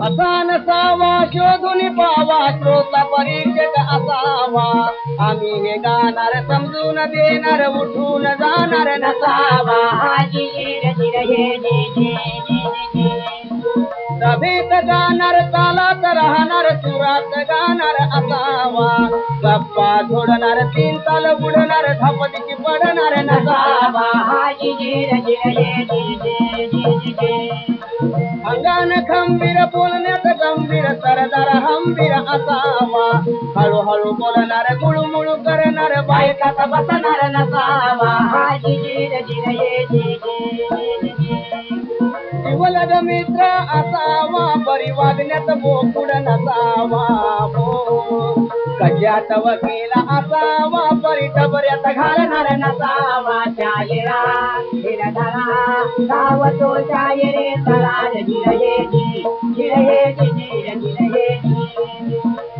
असा नसावा शोधून पावा श्रोता परीक्षक असावा. आम्ही हे गाणार समजून देणार उठून जाणार नसावा. सभेत गाणार तालात राहणार सुरात गाणार असावा गप्पा सोडणार तीन ताल बुडणार धपतीची पडणार नसावा अंगान खंबीर बोलण्यात गंभीर सरदार हंबीर असावा. हळूहळू बोलणार गुळमुळू करणार बायकात बसणार जीवलग मित्र असावा परी वागण्यात बोकुड नसावा. हो. कज्यात वकील असावा परी टबऱ्यात घालणार नसावा. शायरा हिरधरा गावतो शायरे तरार जिरहे जिरहे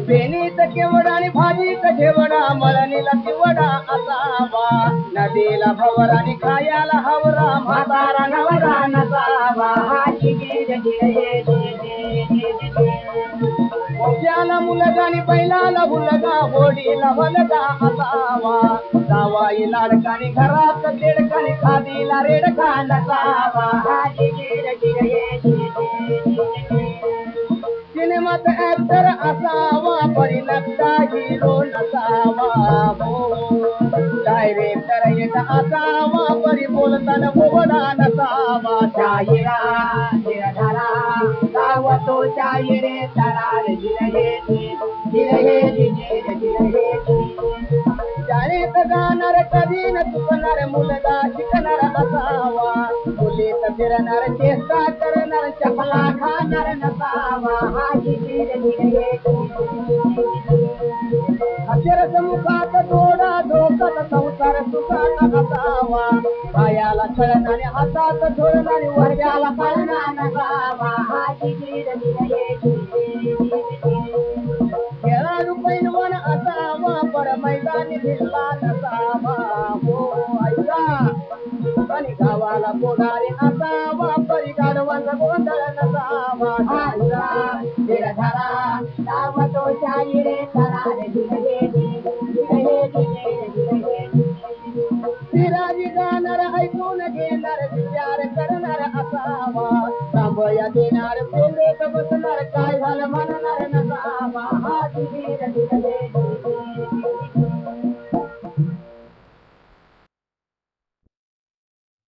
बेनीत केवडा आणि भाजीत घेवडा मळणीला तिवडा असावा. नदीला भवरा आणि खायाला हवरा म्हातारा मुलगा आणि बैलाला मुलगा होडीला मुलगा असावा. जावाई लाडकानी घरात देडकानी खादीला रेडका नसावा सिनेमात ऍक्टर असावा परिणता हिरो नसावा डायरेक्टर एक असावा परी बोलताना बोबडा नसावा शाहिरा निराधारा गावतो शाहिरे तरार जिरहे जिरहे जिरहे शाळेत जाणार कधी न चुकणार मुलगा शिकणार असावा मुलीत फिरणार चेष्टा करणार चपला खाणार नसावा। अक्षर मुखात डोळा डोकत संसार सुखात असावा पायाला कळणारे हातात झोळणारे वर्गाला कळणार नसावा खेळाडू कर